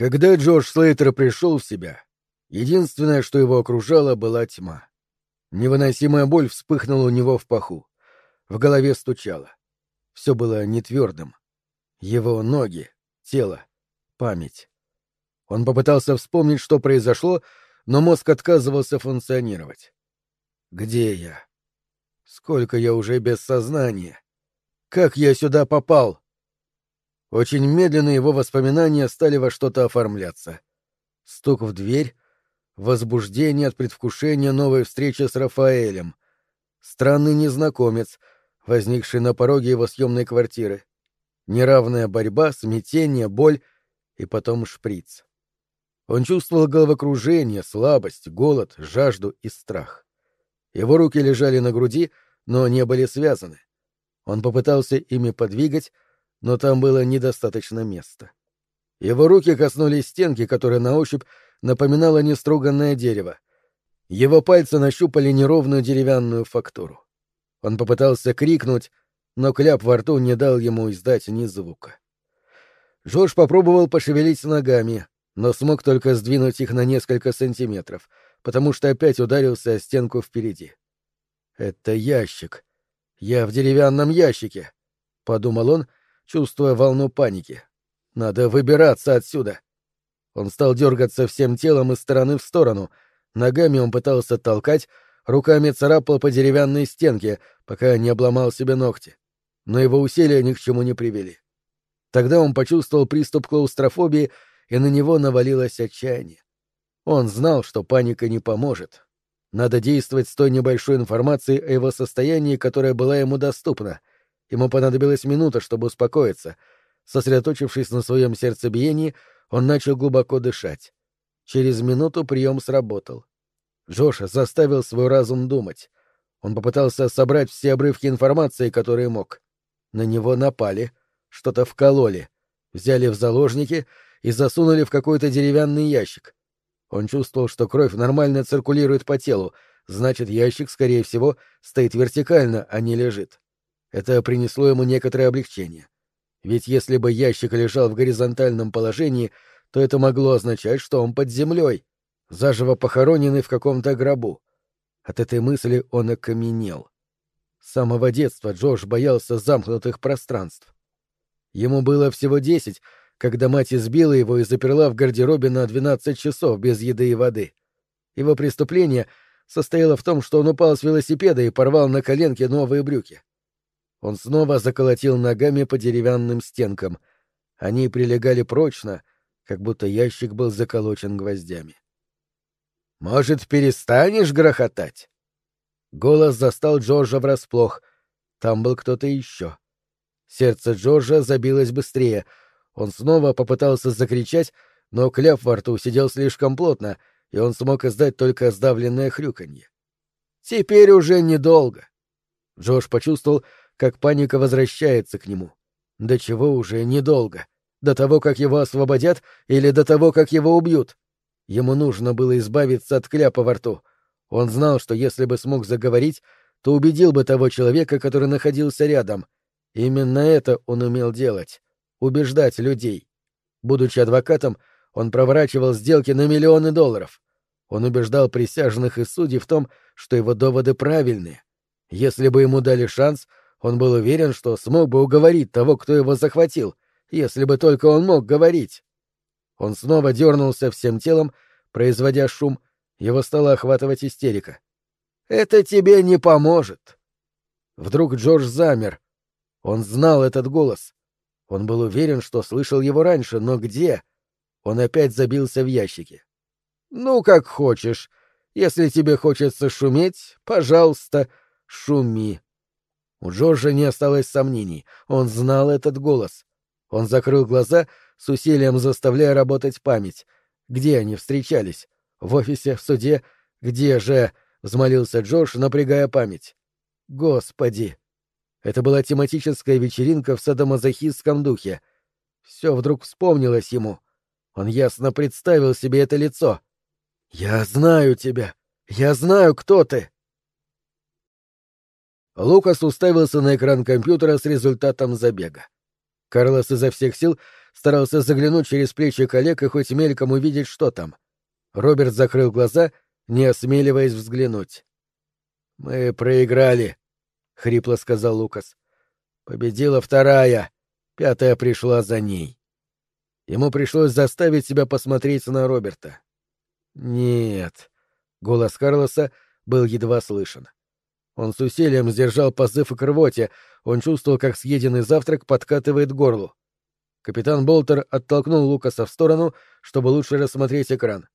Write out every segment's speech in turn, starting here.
Когда Джордж Слейтер пришел в себя, единственное, что его окружало, была тьма. Невыносимая боль вспыхнула у него в паху. В голове стучало. Все было нетвердым. Его ноги, тело, память. Он попытался вспомнить, что произошло, но мозг отказывался функционировать. Где я? Сколько я уже без сознания? Как я сюда попал? Очень медленно его воспоминания стали во что-то оформляться. Стук в дверь, возбуждение от предвкушения новой встречи с Рафаэлем, странный незнакомец, возникший на пороге его съемной квартиры, неравная борьба, смятение, боль и потом шприц. Он чувствовал головокружение, слабость, голод, жажду и страх. Его руки лежали на груди, но не были связаны. Он попытался ими подвигать, но там было недостаточно места. Его руки коснулись стенки, которая на ощупь напоминала неструганное дерево. Его пальцы нащупали неровную деревянную фактуру. Он попытался крикнуть, но кляп во рту не дал ему издать ни звука. Джордж попробовал пошевелить ногами, но смог только сдвинуть их на несколько сантиметров, потому что опять ударился о стенку впереди. «Это ящик. Я в деревянном ящике», — подумал он, — чувствуя волну паники. «Надо выбираться отсюда!» Он стал дергаться всем телом из стороны в сторону. Ногами он пытался толкать, руками царапал по деревянной стенке, пока не обломал себе ногти. Но его усилия ни к чему не привели. Тогда он почувствовал приступ клаустрофобии, и на него навалилось отчаяние. Он знал, что паника не поможет. Надо действовать с той небольшой информацией о его состоянии, которая была ему доступна — Ему понадобилась минута, чтобы успокоиться. Сосредоточившись на своем сердцебиении, он начал глубоко дышать. Через минуту прием сработал. Джоша заставил свой разум думать. Он попытался собрать все обрывки информации, которые мог. На него напали, что-то вкололи, взяли в заложники и засунули в какой-то деревянный ящик. Он чувствовал, что кровь нормально циркулирует по телу, значит, ящик, скорее всего, стоит вертикально, а не лежит. Это принесло ему некоторое облегчение. Ведь если бы ящик лежал в горизонтальном положении, то это могло означать, что он под землей, заживо похороненный в каком-то гробу. От этой мысли он окаменел. С самого детства Джош боялся замкнутых пространств. Ему было всего десять, когда мать избила его и заперла в гардеробе на двенадцать часов без еды и воды. Его преступление состояло в том, что он упал с велосипеда и порвал на коленке новые брюки. Он снова заколотил ногами по деревянным стенкам. Они прилегали прочно, как будто ящик был заколочен гвоздями. «Может, перестанешь грохотать?» Голос застал Джорджа врасплох. Там был кто-то еще. Сердце Джорджа забилось быстрее. Он снова попытался закричать, но кляп во рту сидел слишком плотно, и он смог издать только сдавленное хрюканье. «Теперь уже недолго». Джордж почувствовал, как паника возвращается к нему. До чего уже недолго. До того, как его освободят, или до того, как его убьют. Ему нужно было избавиться от кляпа во рту. Он знал, что если бы смог заговорить, то убедил бы того человека, который находился рядом. Именно это он умел делать — убеждать людей. Будучи адвокатом, он проворачивал сделки на миллионы долларов. Он убеждал присяжных и судей в том, что его доводы правильные. Если бы ему дали шанс — он был уверен, что смог бы уговорить того, кто его захватил, если бы только он мог говорить. Он снова дернулся всем телом, производя шум, его стала охватывать истерика. «Это тебе не поможет!» Вдруг Джордж замер. Он знал этот голос. Он был уверен, что слышал его раньше, но где? Он опять забился в ящике. «Ну, как хочешь. Если тебе хочется шуметь, пожалуйста, шуми», у Джорджа не осталось сомнений. Он знал этот голос. Он закрыл глаза, с усилием заставляя работать память. Где они встречались? В офисе, в суде? Где же? — взмолился Джордж, напрягая память. Господи! Это была тематическая вечеринка в садомазохистском духе. Все вдруг вспомнилось ему. Он ясно представил себе это лицо. «Я знаю тебя! Я знаю, кто ты!» Лукас уставился на экран компьютера с результатом забега. Карлос изо всех сил старался заглянуть через плечи коллег и хоть мельком увидеть, что там. Роберт закрыл глаза, не осмеливаясь взглянуть. «Мы проиграли», — хрипло сказал Лукас. «Победила вторая, пятая пришла за ней». Ему пришлось заставить себя посмотреть на Роберта. «Нет», — голос Карлоса был едва слышен. Он с усилием сдержал позыв к рвоте, он чувствовал, как съеденный завтрак подкатывает горлу. Капитан Болтер оттолкнул Лукаса в сторону, чтобы лучше рассмотреть экран.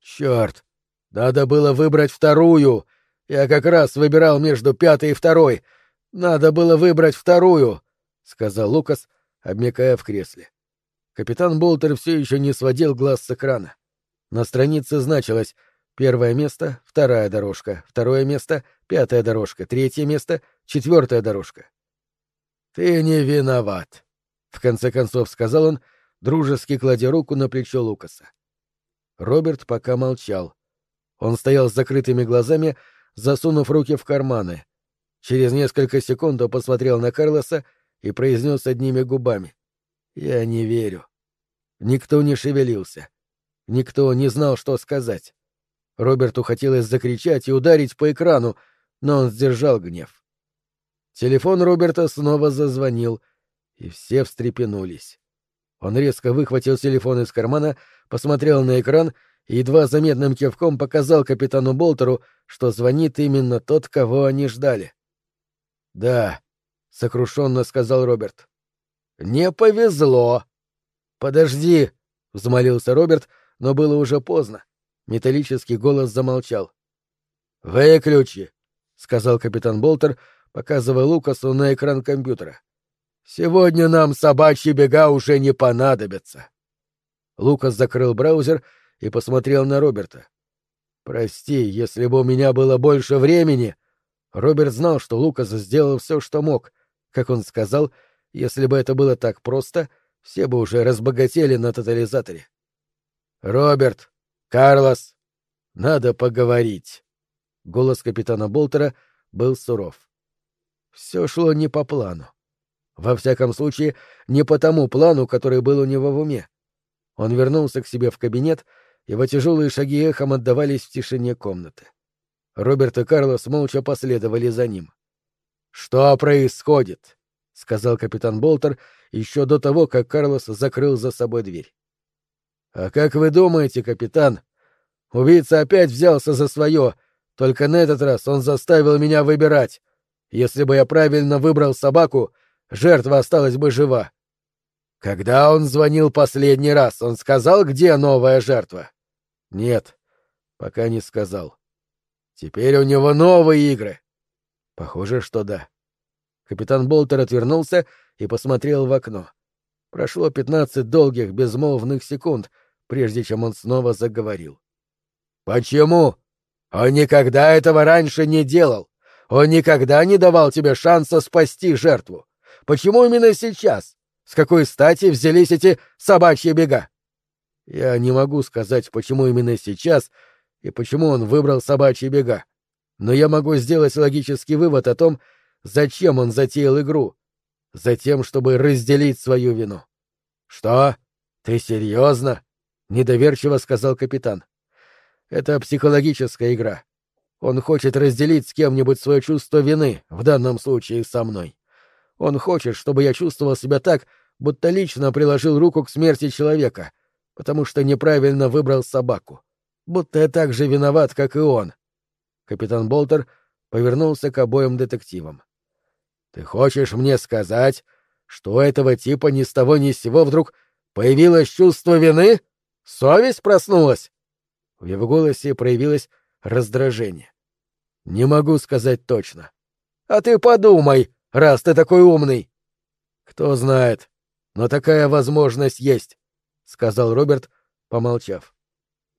«Черт! Надо было выбрать вторую! Я как раз выбирал между пятой и второй! Надо было выбрать вторую!» — сказал Лукас, обмякая в кресле. Капитан Болтер все еще не сводил глаз с экрана. На странице значилось Первое место — вторая дорожка, второе место — пятая дорожка, третье место — четвертая дорожка. «Ты не виноват», — в конце концов сказал он, дружески кладя руку на плечо Лукаса. Роберт пока молчал. Он стоял с закрытыми глазами, засунув руки в карманы. Через несколько секунд он посмотрел на Карлоса и произнес одними губами. «Я не верю». Никто не шевелился. Никто не знал, что сказать. Роберту хотелось закричать и ударить по экрану, но он сдержал гнев. Телефон Роберта снова зазвонил, и все встрепенулись. Он резко выхватил телефон из кармана, посмотрел на экран и едва заметным кивком показал капитану Болтеру, что звонит именно тот, кого они ждали. «Да», — сокрушенно сказал Роберт. «Не повезло». «Подожди», — взмолился Роберт, но было уже поздно. Металлический голос замолчал. «Выключи», — сказал капитан Болтер, показывая Лукасу на экран компьютера. «Сегодня нам собачьи бега уже не понадобятся». Лукас закрыл браузер и посмотрел на Роберта. «Прости, если бы у меня было больше времени...» Роберт знал, что Лукас сделал все, что мог. Как он сказал, если бы это было так просто, все бы уже разбогатели на тотализаторе. «Роберт», «Карлос, надо поговорить». Голос капитана Болтера был суров. Все шло не по плану. Во всяком случае, не по тому плану, который был у него в уме. Он вернулся к себе в кабинет, его тяжелые шаги эхом отдавались в тишине комнаты. Роберт и Карлос молча последовали за ним. «Что происходит?» — сказал капитан Болтер еще до того, как Карлос закрыл за собой дверь. «А как вы думаете, капитан? Убийца опять взялся за свое, только на этот раз он заставил меня выбирать. Если бы я правильно выбрал собаку, жертва осталась бы жива. Когда он звонил последний раз, он сказал, где новая жертва? Нет, пока не сказал. Теперь у него новые игры. Похоже, что да. Капитан Болтер отвернулся и посмотрел в окно. Прошло пятнадцать долгих безмолвных секунд — прежде чем он снова заговорил. «Почему? Он никогда этого раньше не делал. Он никогда не давал тебе шанса спасти жертву. Почему именно сейчас? С какой стати взялись эти собачьи бега?» Я не могу сказать, почему именно сейчас и почему он выбрал собачьи бега. Но я могу сделать логический вывод о том, зачем он затеял игру. Затем, чтобы разделить свою вину. Что? Ты серьезно? — недоверчиво сказал капитан. «Это психологическая игра. Он хочет разделить с кем-нибудь свое чувство вины, в данном случае со мной. Он хочет, чтобы я чувствовал себя так, будто лично приложил руку к смерти человека, потому что неправильно выбрал собаку. Будто я так же виноват, как и он». Капитан Болтер повернулся к обоим детективам. «Ты хочешь мне сказать, что у этого типа ни с того ни с сего вдруг появилось чувство вины?» Совесть проснулась? В его голосе проявилось раздражение. Не могу сказать точно. А ты подумай, раз ты такой умный. Кто знает, но такая возможность есть, сказал Роберт, помолчав.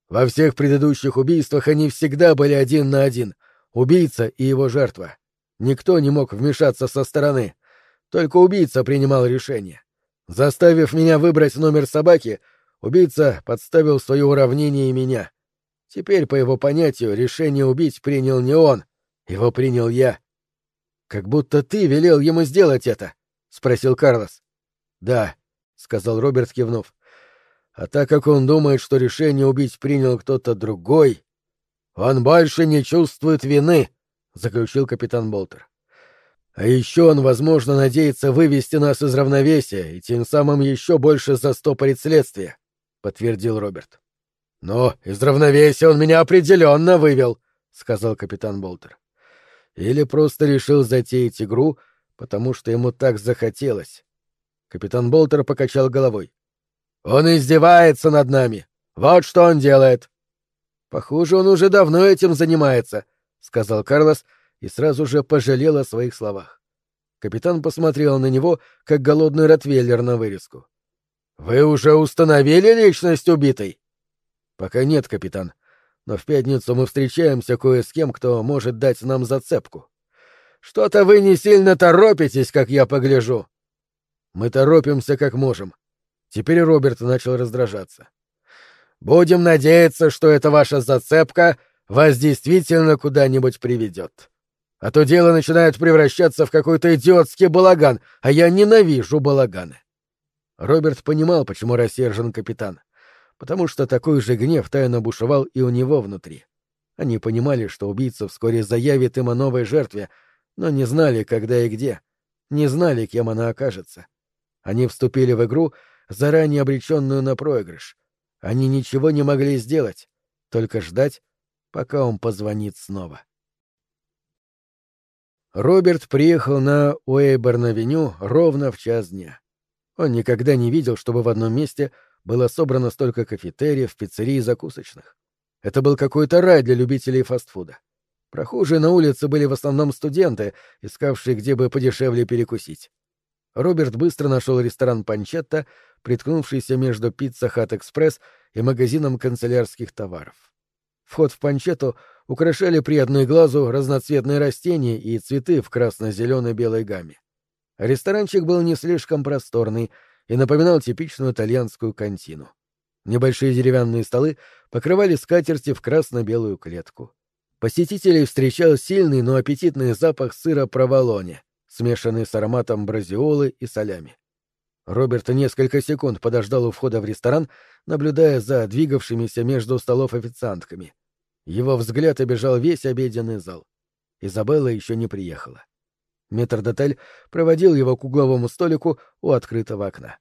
Во всех предыдущих убийствах они всегда были один на один, убийца и его жертва. Никто не мог вмешаться со стороны. Только убийца принимал решение. Заставив меня выбрать номер собаки, Убийца подставил свое уравнение и меня. Теперь, по его понятию, решение убить принял не он, его принял я. — Как будто ты велел ему сделать это? — спросил Карлос. — Да, сказал Роберт, кивнув. А так как он думает, что решение убить принял кто-то другой, он больше не чувствует вины, заключил капитан Болтер. А еще он, возможно, надеется вывести нас из равновесия и тем самым еще больше застопорить следствие, подтвердил Роберт. Но из равновесия он меня определенно вывел, сказал капитан Болтер. Или просто решил затеять игру, потому что ему так захотелось. Капитан Болтер покачал головой. Он издевается над нами. Вот что он делает. Похоже, он уже давно этим занимается, сказал Карлос и сразу же пожалел о своих словах. Капитан посмотрел на него, как голодный ротвейлер на вырезку. Вы уже установили личность убитой? Пока нет, капитан. Но в пятницу мы встречаемся кое с кем, кто может дать нам зацепку. Что-то вы не сильно торопитесь, как я погляжу. Мы торопимся как можем. Теперь Роберт начал раздражаться. Будем надеяться, что эта ваша зацепка вас действительно куда-нибудь приведет. А то дело начинает превращаться в какой-то идиотский балаган, а я ненавижу балаганы. Роберт понимал, почему рассержен капитан. Потому что такой же гнев тайно бушевал и у него внутри. Они понимали, что убийца вскоре заявит им о новой жертве, но не знали, когда и где, не знали, кем она окажется. Они вступили в игру, заранее обреченную на проигрыш. Они ничего не могли сделать, только ждать, пока он позвонит снова. Роберт приехал на Уэйборн-авеню ровно в час дня. Он никогда не видел, чтобы в одном месте было собрано столько кафетериев, пиццерий и закусочных. Это был какой-то рай для любителей фастфуда. Прохожие на улице были в основном студенты, искавшие где бы подешевле перекусить. Роберт быстро нашел ресторан «Панчетта», приткнувшийся между «Пицца Хат Экспресс» и магазином канцелярских товаров. Вход в «Панчетту» украшали приятные глазу разноцветные растения и цветы в красно-зеленой-белой гамме. Ресторанчик был не слишком просторный и напоминал типичную итальянскую кантину. Небольшие деревянные столы покрывали скатерти в красно-белую клетку. Посетителей встречал сильный, но аппетитный запах сыра проволоне, смешанный с ароматом бразиолы и солями. Роберт несколько секунд подождал у входа в ресторан, наблюдая за двигавшимися между столов официантками. Его взгляд обежал весь обеденный зал. Изабелла еще не приехала. Метрдотель проводил его к угловому столику у открытого окна.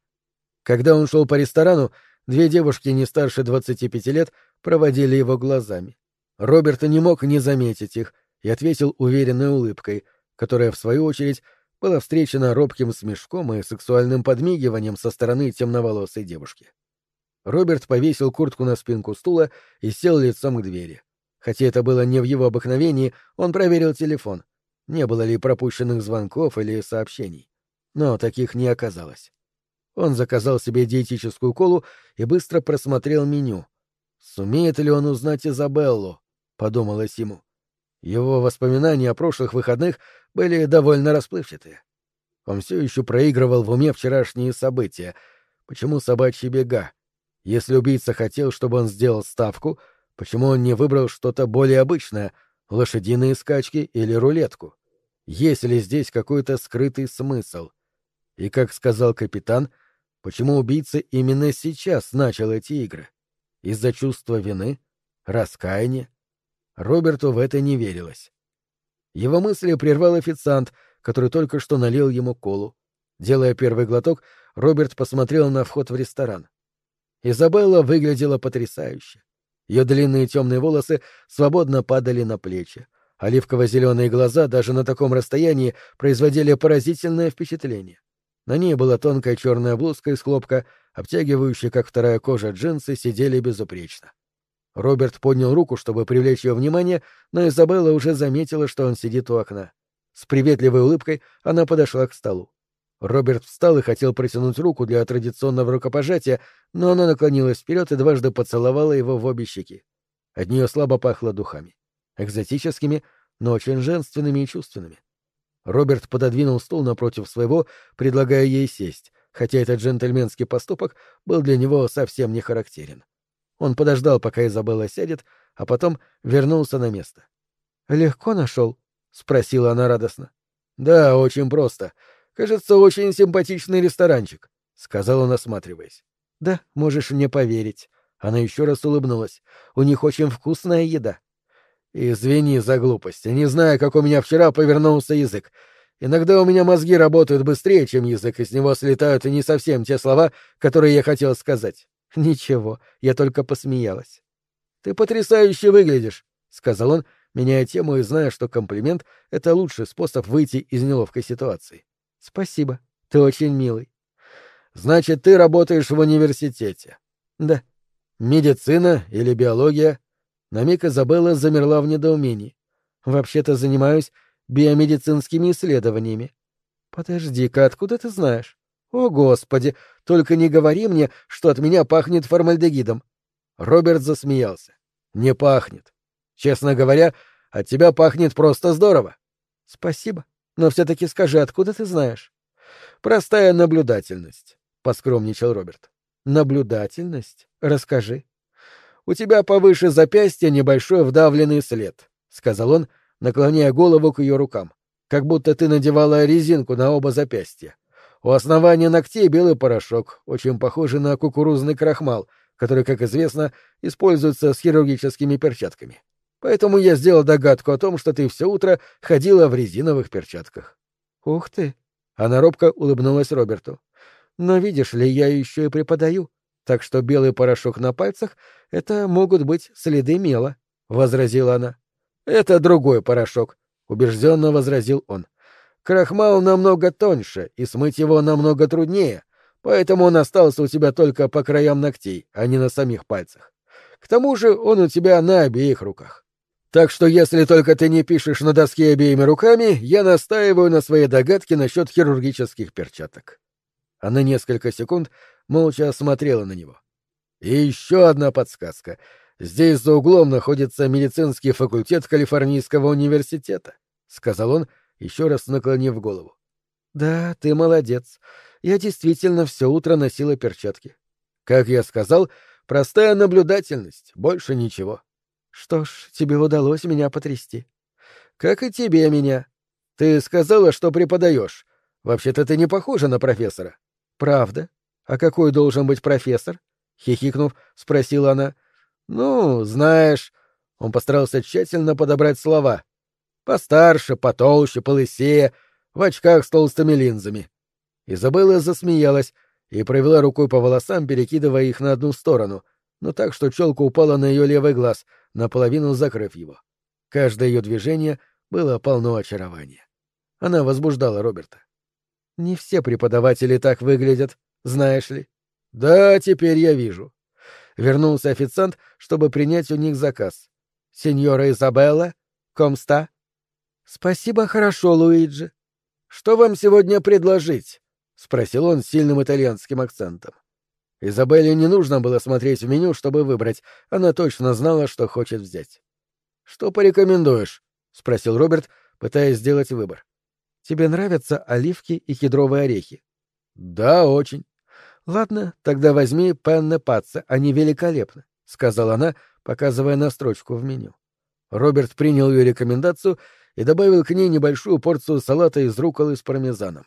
Когда он шел по ресторану, две девушки не старше 25 лет проводили его глазами. Роберт не мог не заметить их и ответил уверенной улыбкой, которая, в свою очередь, была встречена робким смешком и сексуальным подмигиванием со стороны темноволосой девушки. Роберт повесил куртку на спинку стула и сел лицом к двери. Хотя это было не в его обыкновении, он проверил телефон. Не было ли пропущенных звонков или сообщений. Но таких не оказалось. Он заказал себе диетическую колу и быстро просмотрел меню. Сумеет ли он узнать Изабеллу? — подумалось ему. Его воспоминания о прошлых выходных были довольно расплывчатые. Он все еще проигрывал в уме вчерашние события. Почему собачьи бега? Если убийца хотел, чтобы он сделал ставку, почему он не выбрал что-то более обычное — лошадиные скачки или рулетку? Есть ли здесь какой-то скрытый смысл? И, как сказал капитан, почему убийца именно сейчас начал эти игры? Из-за чувства вины? Раскаяния? Роберту в это не верилось. Его мысли прервал официант, который только что налил ему колу. Делая первый глоток, Роберт посмотрел на вход в ресторан. Изабелла выглядела потрясающе. Ее длинные темные волосы свободно падали на плечи. Оливково-зеленые глаза даже на таком расстоянии производили поразительное впечатление. На ней была тонкая черная блузка из хлопка, обтягивающая, как вторая кожа, джинсы сидели безупречно. Роберт поднял руку, чтобы привлечь ее внимание, но Изабелла уже заметила, что он сидит у окна. С приветливой улыбкой она подошла к столу. Роберт встал и хотел протянуть руку для традиционного рукопожатия, но она наклонилась вперед и дважды поцеловала его в обе щеки. От нее слабо пахло духами. Экзотическими, но очень женственными и чувственными. Роберт пододвинул стул напротив своего, предлагая ей сесть, хотя этот джентльменский поступок был для него совсем не характерен. Он подождал, пока Изабелла сядет, а потом вернулся на место. «Легко нашел?» — спросила она радостно. «Да, очень просто. Кажется, очень симпатичный ресторанчик. сказал он, осматриваясь. Да, можешь мне поверить. Она еще раз улыбнулась. У них очень вкусная еда. Извини за глупость. Не знаю, как у меня вчера повернулся язык. Иногда у меня мозги работают быстрее, чем язык, и с него слетают не совсем те слова, которые я хотел сказать. Ничего, я только посмеялась. Ты потрясающе выглядишь, сказал он, меняя тему и зная, что комплимент — это лучший способ выйти из неловкой ситуации. Спасибо, ты очень милый. Значит, ты работаешь в университете? Да. Медицина или биология? На миг Изабелла замерла в недоумении. «Вообще-то занимаюсь биомедицинскими исследованиями». «Подожди-ка, откуда ты знаешь?» «О, Господи! Только не говори мне, что от меня пахнет формальдегидом!» Роберт засмеялся. «Не пахнет. Честно говоря, от тебя пахнет просто здорово». «Спасибо. Но все-таки скажи, откуда ты знаешь?» «Простая наблюдательность», — поскромничал Роберт. «Наблюдательность? Расскажи». У тебя повыше запястья небольшой вдавленный след, — сказал он, наклоняя голову к ее рукам, как будто ты надевала резинку на оба запястья. У основания ногтей белый порошок, очень похожий на кукурузный крахмал, который, как известно, используется с хирургическими перчатками. Поэтому я сделал догадку о том, что ты все утро ходила в резиновых перчатках. Ух ты! Она робко улыбнулась Роберту. Но видишь ли, я еще и преподаю так что белый порошок на пальцах — это могут быть следы мела, — возразила она. — Это другой порошок, — убежденно возразил он. Крахмал намного тоньше, и смыть его намного труднее, поэтому он остался у тебя только по краям ногтей, а не на самих пальцах. К тому же он у тебя на обеих руках. Так что если только ты не пишешь на доске обеими руками, я настаиваю на своей догадке насчет хирургических перчаток. Она несколько секунд молча смотрела на него. И еще одна подсказка. Здесь за углом находится медицинский факультет Калифорнийского университета, сказал он, еще раз наклонив голову. Да, ты молодец. Я действительно все утро носила перчатки. Как я сказал, простая наблюдательность, больше ничего. Что ж, тебе удалось меня потрясти. Как и тебе меня. Ты сказала, что преподаешь. Вообще-то ты не похожа на профессора. Правда? «А какой должен быть профессор?» — хихикнув, спросила она. «Ну, знаешь...» — он постарался тщательно подобрать слова. «Постарше, потолще, полысее, в очках с толстыми линзами». Изабелла засмеялась и провела рукой по волосам, перекидывая их на одну сторону, но так, что челка упала на ее левый глаз, наполовину закрыв его. Каждое ее движение было полно очарования. Она возбуждала Роберта. «Не все преподаватели так выглядят», знаешь ли. Да, теперь я вижу. Вернулся официант, чтобы принять у них заказ. Сеньора Изабелла, комста? Спасибо, хорошо, Луиджи. Что вам сегодня предложить? спросил он с сильным итальянским акцентом. Изабелле не нужно было смотреть в меню, чтобы выбрать. Она точно знала, что хочет взять. Что порекомендуешь? спросил Роберт, пытаясь сделать выбор. Тебе нравятся оливки и кедровые орехи? Да, очень. «Ладно, тогда возьми пенне паце, они великолепны», — сказала она, показывая на строчку в меню. Роберт принял ее рекомендацию и добавил к ней небольшую порцию салата из руколы с пармезаном.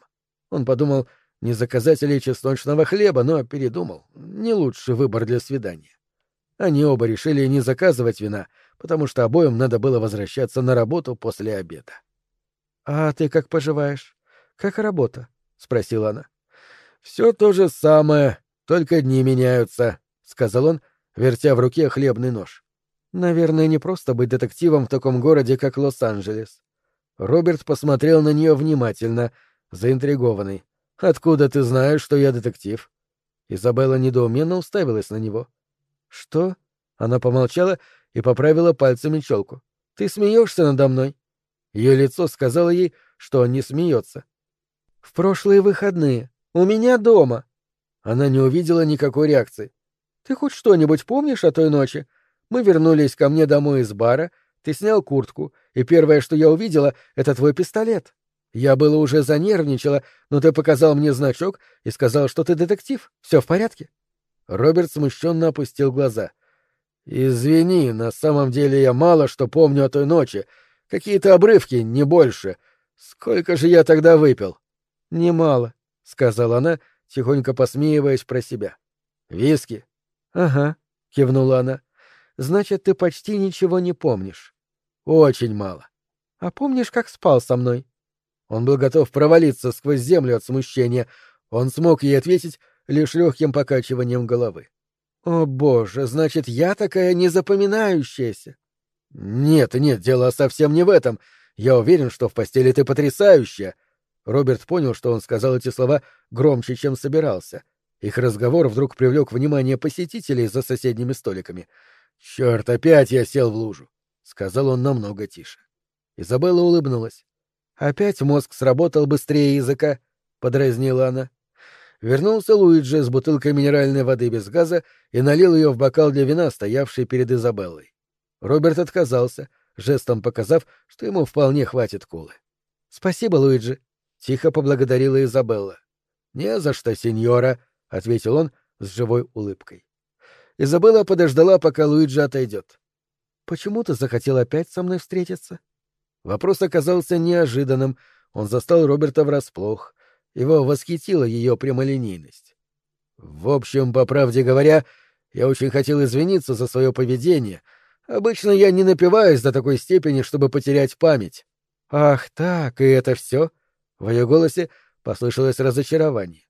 Он подумал, не заказать ли чесночного хлеба, но передумал. Не лучший выбор для свидания. Они оба решили не заказывать вина, потому что обоим надо было возвращаться на работу после обеда. — А ты как поживаешь? Как работа? — спросила она. Все то же самое, только дни меняются, сказал он, вертя в руке хлебный нож. Наверное, не просто быть детективом в таком городе, как Лос-Анджелес. Роберт посмотрел на нее внимательно, заинтригованный. Откуда ты знаешь, что я детектив? Изабелла недоуменно уставилась на него. Что? Она помолчала и поправила пальцами челку. Ты смеешься надо мной? Ее лицо сказало ей, что он не смеется. В прошлые выходные у меня дома. Она не увидела никакой реакции. Ты хоть что-нибудь помнишь о той ночи? Мы вернулись ко мне домой из бара, ты снял куртку, и первое, что я увидела, это твой пистолет. Я было уже занервничала, но ты показал мне значок и сказал, что ты детектив. Все в порядке? Роберт смущенно опустил глаза. Извини, на самом деле я мало что помню о той ночи. Какие-то обрывки, не больше. Сколько же я тогда выпил? Немало сказала она, тихонько посмеиваясь про себя. «Виски?» «Ага», — кивнула она. «Значит, ты почти ничего не помнишь». «Очень мало». «А помнишь, как спал со мной?» Он был готов провалиться сквозь землю от смущения. Он смог ей ответить лишь легким покачиванием головы. «О, боже, значит, я такая незапоминающаяся!» «Нет, нет, дело совсем не в этом. Я уверен, что в постели ты потрясающая». Роберт понял, что он сказал эти слова громче, чем собирался. Их разговор вдруг привлек внимание посетителей за соседними столиками. «Черт, опять я сел в лужу», — сказал он намного тише. Изабелла улыбнулась. «Опять мозг сработал быстрее языка», — подразнила она. Вернулся Луиджи с бутылкой минеральной воды без газа и налил ее в бокал для вина, стоявший перед Изабеллой. Роберт отказался, жестом показав, что ему вполне хватит колы. «Спасибо, Луиджи», — тихо поблагодарила Изабелла. «Не за что, сеньора», — ответил он с живой улыбкой. Изабелла подождала, пока Луиджи отойдет. «Почему ты захотел опять со мной встретиться?» Вопрос оказался неожиданным, он застал Роберта врасплох. Его восхитила ее прямолинейность. В общем, по правде говоря, я очень хотел извиниться за свое поведение. Обычно я не напиваюсь до такой степени, чтобы потерять память. Ах так, и это все? В ее голосе послышалось разочарование.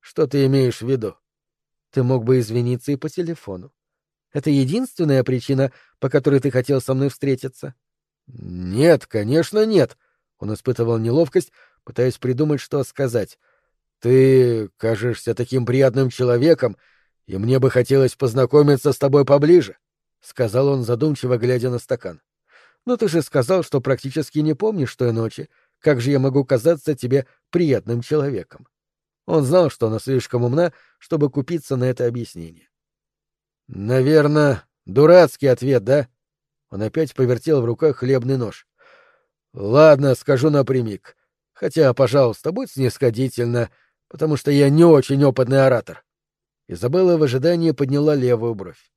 Что ты имеешь в виду? Ты мог бы извиниться и по телефону. Это единственная причина, по которой ты хотел со мной встретиться? Нет, конечно, нет. Он испытывал неловкость, пытаясь придумать, что сказать. «Ты кажешься таким приятным человеком, и мне бы хотелось познакомиться с тобой поближе», — сказал он, задумчиво глядя на стакан. «Но ты же сказал, что практически не помнишь той ночи. Как же я могу казаться тебе приятным человеком?» Он знал, что она слишком умна, чтобы купиться на это объяснение. «Наверное, дурацкий ответ, да?» Он опять повертел в руках хлебный нож. «Ладно, скажу напрямик. Хотя, пожалуйста, будь снисходительна, потому что я не очень опытный оратор. Изабелла в ожидании подняла левую бровь.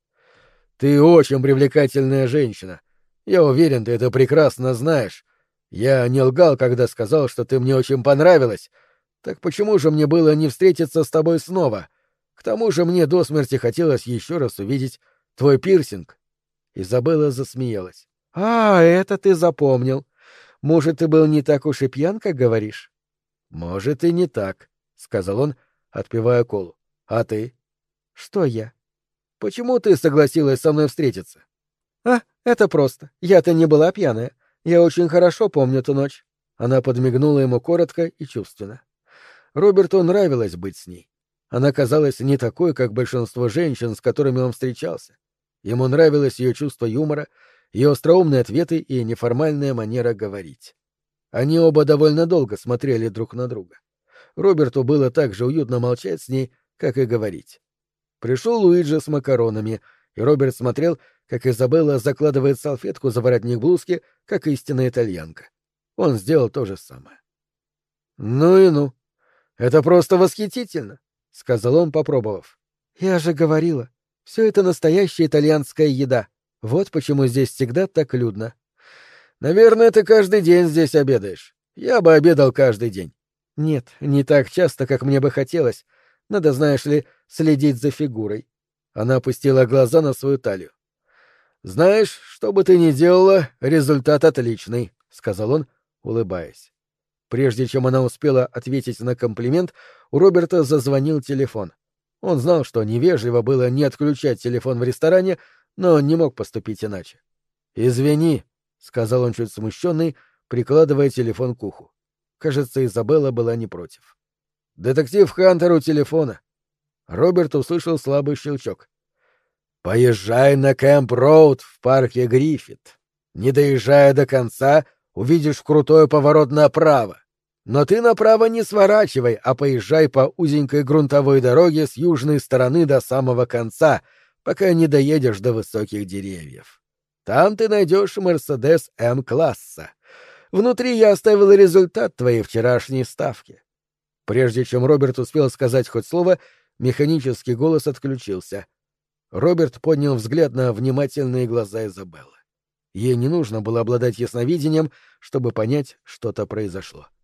Ты очень привлекательная женщина. Я уверен, ты это прекрасно знаешь. Я не лгал, когда сказал, что ты мне очень понравилась. Так почему же мне было не встретиться с тобой снова? К тому же мне до смерти хотелось еще раз увидеть твой пирсинг. Изабелла засмеялась. — А, это ты запомнил. Может, ты был не так уж и пьян, как говоришь? — Может, и не так, — сказал он, отпивая колу. — А ты? — Что я? — Почему ты согласилась со мной встретиться? — А, это просто. Я-то не была пьяная. Я очень хорошо помню ту ночь. Она подмигнула ему коротко и чувственно. Роберту нравилось быть с ней. Она казалась не такой, как большинство женщин, с которыми он встречался. Ему нравилось ее чувство юмора, ее остроумные ответы и неформальная манера говорить. Они оба довольно долго смотрели друг на друга. Роберту было так же уютно молчать с ней, как и говорить. Пришел Луиджи с макаронами, и Роберт смотрел, как Изабелла закладывает салфетку за воротник блузки, как истинная итальянка. Он сделал то же самое. «Ну и ну! Это просто восхитительно!» — сказал он, попробовав. «Я же говорила, все это настоящая итальянская еда. Вот почему здесь всегда так людно. Наверное, ты каждый день здесь обедаешь. Я бы обедал каждый день. Нет, не так часто, как мне бы хотелось. Надо, знаешь ли, следить за фигурой. Она опустила глаза на свою талию. Знаешь, что бы ты ни делала, результат отличный, сказал он, улыбаясь. Прежде чем она успела ответить на комплимент, у Роберта зазвонил телефон. Он знал, что невежливо было не отключать телефон в ресторане, но не мог поступить иначе. «Извини», — сказал он чуть смущенный, прикладывая телефон к уху. Кажется, Изабелла была не против. «Детектив Хантер у телефона». Роберт услышал слабый щелчок. «Поезжай на Кэмп-Роуд в парке Гриффит. Не доезжая до конца, увидишь крутой поворот направо. Но ты направо не сворачивай, а поезжай по узенькой грунтовой дороге с южной стороны до самого конца — пока не доедешь до высоких деревьев. Там ты найдешь Мерседес М-класса. Внутри я оставил результат твоей вчерашней ставки. Прежде чем Роберт успел сказать хоть слово, механический голос отключился. Роберт поднял взгляд на внимательные глаза Изабеллы. Ей не нужно было обладать ясновидением, чтобы понять, что-то произошло. —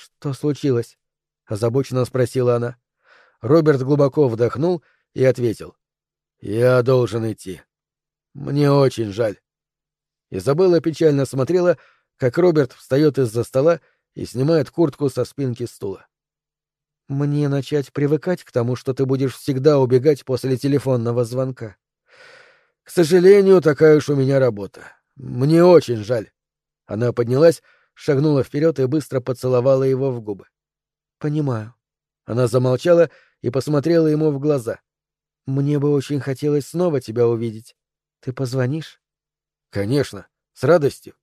Что случилось? — озабоченно спросила она. Роберт глубоко вдохнул и ответил. «Я должен идти. Мне очень жаль». Изабелла печально смотрела, как Роберт встает из-за стола и снимает куртку со спинки стула. «Мне начать привыкать к тому, что ты будешь всегда убегать после телефонного звонка». «К сожалению, такая уж у меня работа. Мне очень жаль». Она поднялась, шагнула вперед и быстро поцеловала его в губы. «Понимаю». Она замолчала и посмотрела ему в глаза. «Мне бы очень хотелось снова тебя увидеть. Ты позвонишь?» «Конечно, с радостью».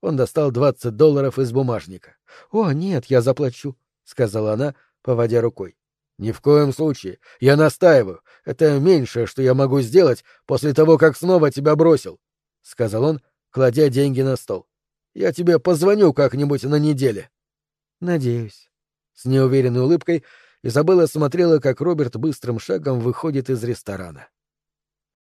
Он достал двадцать долларов из бумажника. «О, нет, я заплачу», — сказала она, поводя рукой. «Ни в коем случае. Я настаиваю. Это меньшее, что я могу сделать после того, как снова тебя бросил», — сказал он, кладя деньги на стол. «Я тебе позвоню как-нибудь на неделе». «Надеюсь». С неуверенной улыбкой Изабелла смотрела, как Роберт быстрым шагом выходит из ресторана.